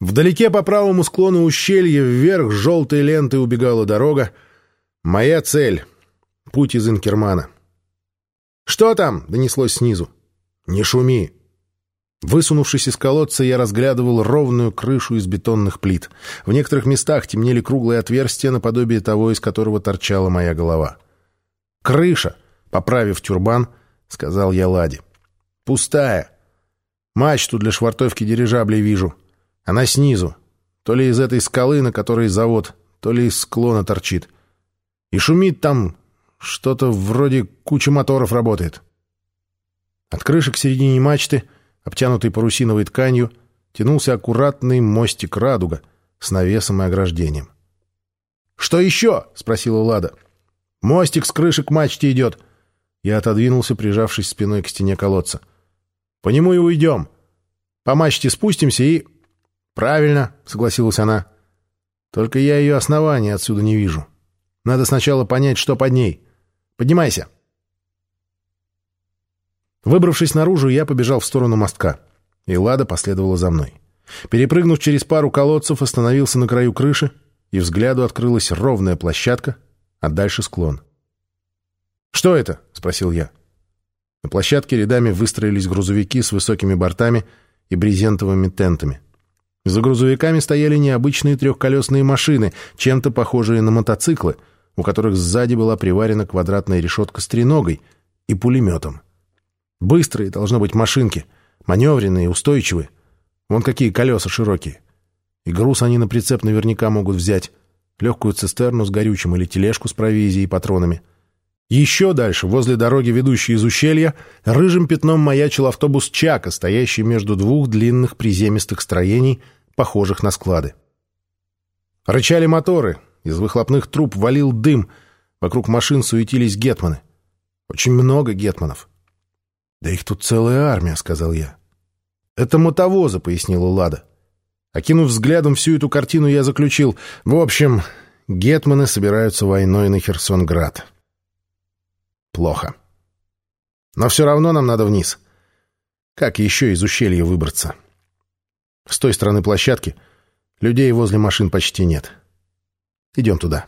Вдалеке по правому склону ущелья вверх желтой лентой убегала дорога. Моя цель — путь из Инкермана. «Что там?» — донеслось снизу. «Не шуми!» Высунувшись из колодца, я разглядывал ровную крышу из бетонных плит. В некоторых местах темнели круглые отверстия, наподобие того, из которого торчала моя голова. «Крыша!» — поправив тюрбан, сказал я Ладе. «Пустая. Мачту для швартовки дирижаблей вижу. Она снизу. То ли из этой скалы, на которой завод, то ли из склона торчит. И шумит там что-то вроде кучи моторов работает». От крыши к середине мачты — обтянутый парусиновой тканью, тянулся аккуратный мостик «Радуга» с навесом и ограждением. «Что еще?» — спросила Лада. «Мостик с крыши к мачте идет». Я отодвинулся, прижавшись спиной к стене колодца. «По нему и уйдем. По мачте спустимся и...» «Правильно», — согласилась она. «Только я ее основания отсюда не вижу. Надо сначала понять, что под ней. Поднимайся». Выбравшись наружу, я побежал в сторону мостка, и Лада последовала за мной. Перепрыгнув через пару колодцев, остановился на краю крыши, и взгляду открылась ровная площадка, а дальше склон. «Что это?» — спросил я. На площадке рядами выстроились грузовики с высокими бортами и брезентовыми тентами. За грузовиками стояли необычные трехколесные машины, чем-то похожие на мотоциклы, у которых сзади была приварена квадратная решетка с треногой и пулеметом. Быстрые, должно быть, машинки. Маневренные, устойчивые. Вон какие колеса широкие. И груз они на прицеп наверняка могут взять. Легкую цистерну с горючим или тележку с провизией и патронами. Еще дальше, возле дороги, ведущей из ущелья, рыжим пятном маячил автобус «Чака», стоящий между двух длинных приземистых строений, похожих на склады. Рычали моторы, из выхлопных труб валил дым, вокруг машин суетились гетманы. Очень много гетманов. «Да их тут целая армия», — сказал я. «Это мотовозы», — пояснила Лада. Окинув взглядом всю эту картину, я заключил. В общем, гетманы собираются войной на Херсонград. Плохо. Но все равно нам надо вниз. Как еще из ущелья выбраться? С той стороны площадки людей возле машин почти нет. Идем туда.